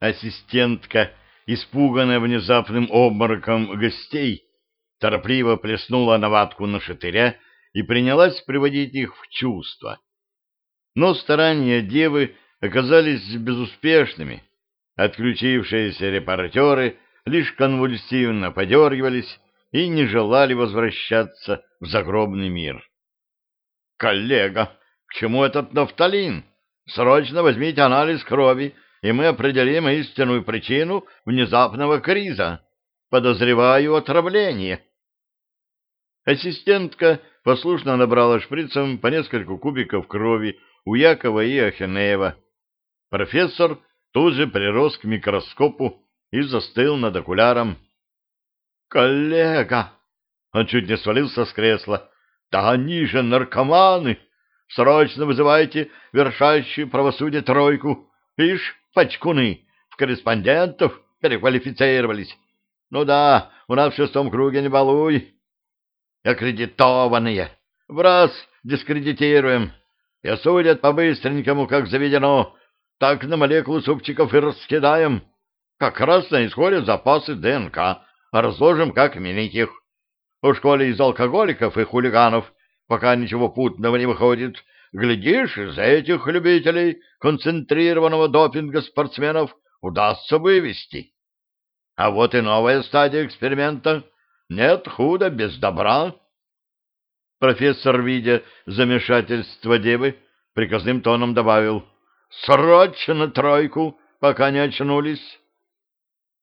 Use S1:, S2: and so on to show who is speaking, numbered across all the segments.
S1: Ассистентка, испуганная внезапным обмороком гостей, торопливо плеснула на ватку на шатыря и принялась приводить их в чувство. Но старания девы оказались безуспешными. Отключившиеся репортеры лишь конвульсивно подергивались и не желали возвращаться в загробный мир. «Коллега, к чему этот нафталин? Срочно возьмите анализ крови, и мы определим истинную причину внезапного криза. Подозреваю отравление». Ассистентка послушно набрала шприцем по несколько кубиков крови у Якова и Ахенеева. Профессор тут же прирос к микроскопу и застыл над окуляром. «Коллега!» Он чуть не свалился с кресла. «Да они же наркоманы! Срочно вызывайте вершащую правосудие тройку! Ишь, пачкуны, в корреспондентов переквалифицировались! Ну да, у нас в шестом круге не балуй!» аккредитованные. В раз дискредитируем. И осудят по-быстренькому, как заведено. Так на молекулы супчиков и раскидаем. Как раз на исходе запасы ДНК. Разложим как миленьких. У школе из алкоголиков и хулиганов пока ничего путного не выходит. Глядишь, из этих любителей концентрированного допинга спортсменов удастся вывести. А вот и новая стадия эксперимента — нет худа без добра. Профессор, видя замешательство девы, приказным тоном добавил «Срочно тройку, пока не очнулись».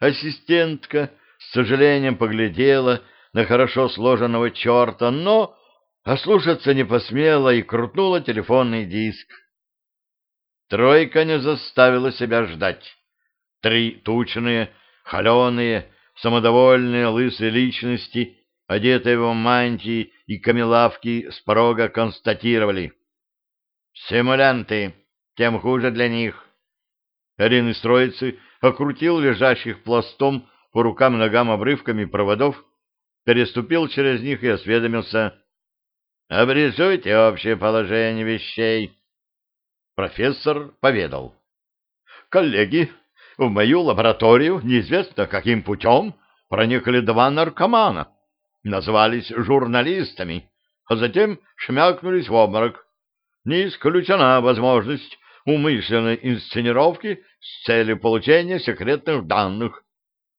S1: Ассистентка с сожалением поглядела на хорошо сложенного черта, но ослушаться не посмела и крутнула телефонный диск. Тройка не заставила себя ждать. Три тучные, холеные, самодовольные лысые личности, одетые в мантии и камелавки, с порога констатировали. «Симулянты, тем хуже для них». Один из троицы окрутил лежащих пластом по рукам-ногам обрывками проводов, переступил через них и осведомился. «Обрисуйте общее положение вещей». Профессор поведал. «Коллеги, в мою лабораторию неизвестно каким путем проникли два наркомана, назвались журналистами, а затем шмякнулись в обморок. Не исключена возможность умышленной инсценировки с целью получения секретных данных.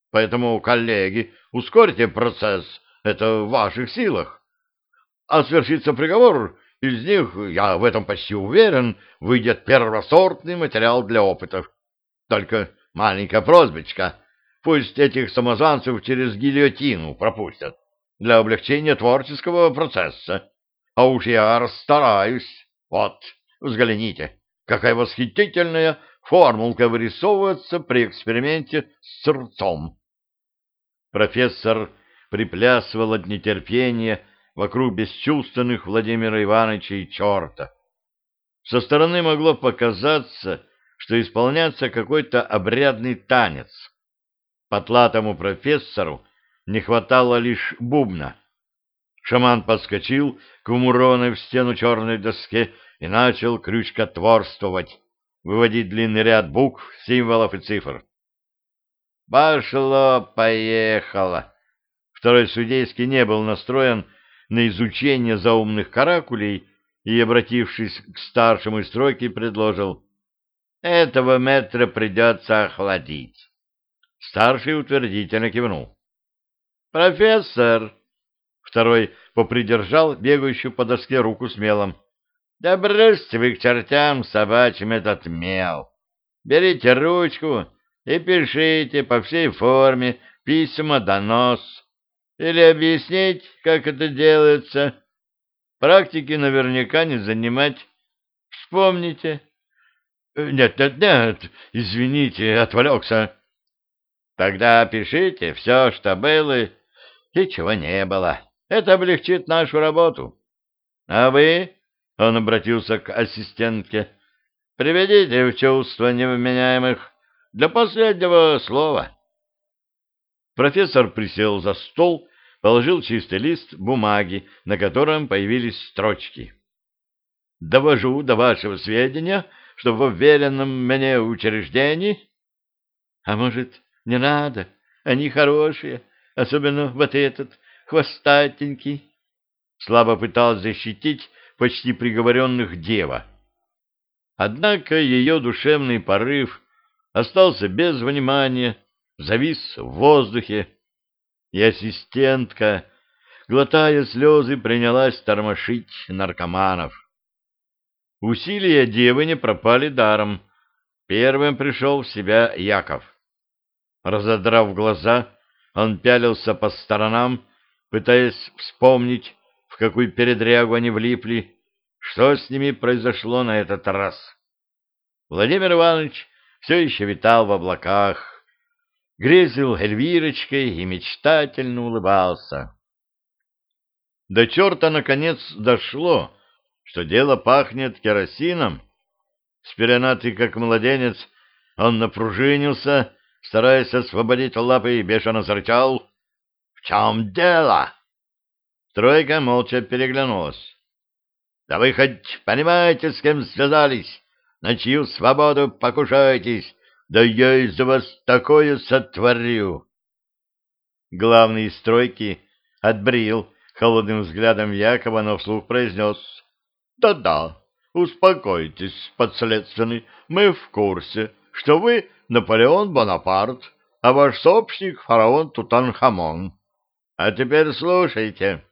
S1: Поэтому, коллеги, ускорьте процесс, это в ваших силах. А свершится приговор, из них, я в этом почти уверен, выйдет первосортный материал для опытов. Только Маленькая просьбочка. Пусть этих самозванцев через гильотину пропустят для облегчения творческого процесса. А уж я расстараюсь. Вот, взгляните, какая восхитительная формулка вырисовывается при эксперименте с сердцом. Профессор приплясывал от нетерпения вокруг бесчувственных Владимира Ивановича и черта. Со стороны могло показаться, что исполняется какой-то обрядный танец. Потлатому профессору не хватало лишь бубна. Шаман подскочил к умурованной в стену черной доске и начал крючкотворствовать, выводить длинный ряд букв, символов и цифр. «Пошло-поехало!» Второй судейский не был настроен на изучение заумных каракулей и, обратившись к старшему из стройки, предложил этого метра придется охладить. Старший утвердительно кивнул. «Профессор!» Второй попридержал бегающую по доске руку с мелом. «Да бросьте вы к чертям собачьим этот мел! Берите ручку и пишите по всей форме письма-донос. Или объяснить, как это делается. Практики наверняка не занимать. Вспомните, «Нет, нет, нет, извините, отвлекся». «Тогда пишите все, что было и чего не было. Это облегчит нашу работу. А вы, — он обратился к ассистентке, — приведите в чувство невменяемых для последнего слова». Профессор присел за стол, положил чистый лист бумаги, на котором появились строчки. «Довожу до вашего сведения, — что в уверенном мне учреждении А может, не надо? Они хорошие, особенно вот этот, хвостатенький. Слабо пыталась защитить почти приговоренных дева. Однако ее душевный порыв остался без внимания, завис в воздухе, и ассистентка, глотая слезы, принялась тормошить наркоманов. Усилия девы не пропали даром. Первым пришел в себя Яков. Разодрав глаза, он пялился по сторонам, пытаясь вспомнить, в какую передрягу они влипли, что с ними произошло на этот раз. Владимир Иванович все еще витал в облаках, грезил Эльвирочкой и мечтательно улыбался. До черта, наконец, дошло, что дело пахнет керосином. Спеленатый, как младенец, он напружинился, стараясь освободить лапы, и бешено зарычал. — В чем дело? Тройка молча переглянулась. — Да вы хоть понимаете, с кем связались? На чью свободу покушаетесь? Да я из вас такое сотворю! Главный из стройки отбрил холодным взглядом Якова, но вслух произнес. «Да-да, успокойтесь, подследственный, мы в курсе, что вы Наполеон Бонапарт, а ваш сообщник фараон Тутанхамон. А теперь слушайте,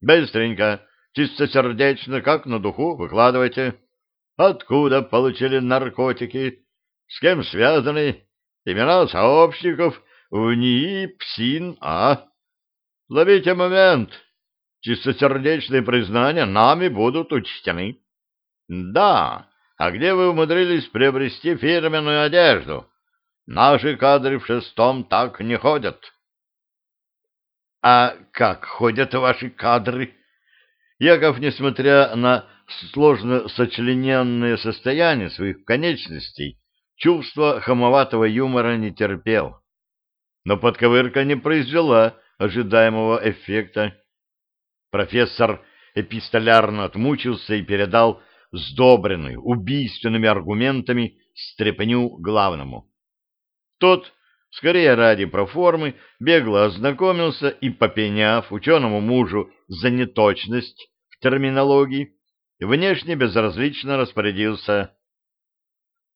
S1: быстренько, чистосердечно, как на духу, выкладывайте. Откуда получили наркотики? С кем связаны? Имена сообщников в НИИ ПСИН А. Ловите момент. Чистосердечные признания нами будут учтены. Да, а где вы умудрились приобрести фирменную одежду? Наши кадры в шестом так не ходят. А как ходят ваши кадры? Яков, несмотря на сложно сочлененное состояние своих конечностей, чувство хамоватого юмора не терпел. Но подковырка не произвела ожидаемого эффекта. Профессор эпистолярно отмучился и передал сдобренную убийственными аргументами стрепню главному. Тот, скорее ради проформы, бегло ознакомился и, попеняв ученому мужу за неточность в терминологии, внешне безразлично распорядился.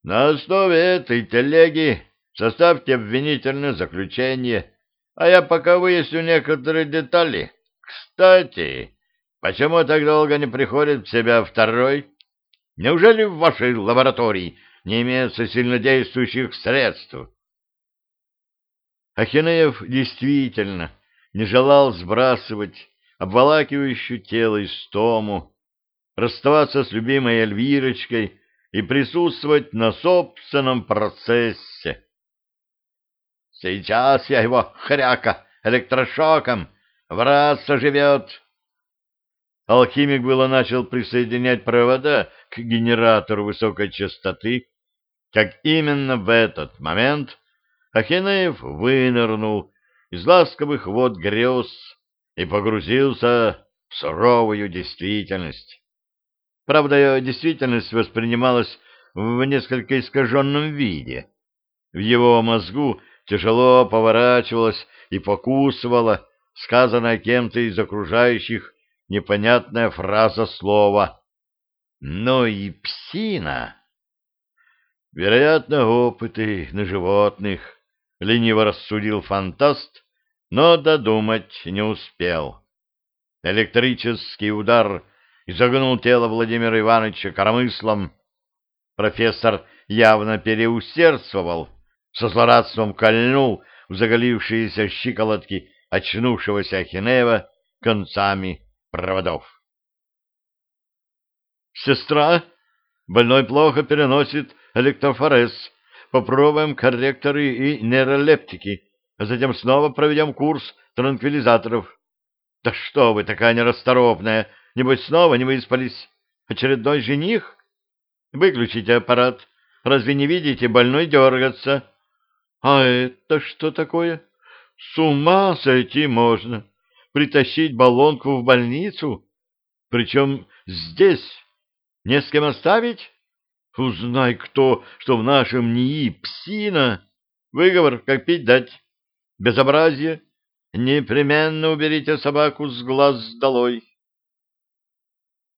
S1: На основе этой телеги составьте обвинительное заключение, а я пока выясню некоторые детали. Кстати, почему так долго не приходит в себя второй? Неужели в вашей лаборатории не имеется сильнодействующих средств? Ахинеев действительно не желал сбрасывать обволакивающую тело истому, расставаться с любимой Эльвирочкой и присутствовать на собственном процессе. Сейчас я его, хряка, электрошоком, в раз соживет. Алхимик было начал присоединять провода к генератору высокой частоты, как именно в этот момент Ахинеев вынырнул из ласковых вод грез и погрузился в суровую действительность. Правда, действительность воспринималась в несколько искаженном виде. В его мозгу тяжело поворачивалась и покусывала сказанная кем-то из окружающих непонятная фраза слова. «Ну и псина!» Вероятно, опыты на животных, — лениво рассудил фантаст, но додумать не успел. Электрический удар изогнул тело Владимира Ивановича коромыслом. Профессор явно переусердствовал, со злорадством кольнул в заголившиеся щиколотки очнувшегося Ахинеева концами проводов. «Сестра, больной плохо переносит электрофорез. Попробуем корректоры и нейролептики, а затем снова проведем курс транквилизаторов. Да что вы такая нерасторопная, небось снова не выспались? Очередной жених? Выключите аппарат. Разве не видите, больной дергаться? А это что такое? С ума сойти можно. Притащить баллонку в больницу? Причем здесь. Не с кем оставить? Узнай кто, что в нашем НИИ псина. Выговор, как пить дать. Безобразие. Непременно уберите собаку с глаз долой.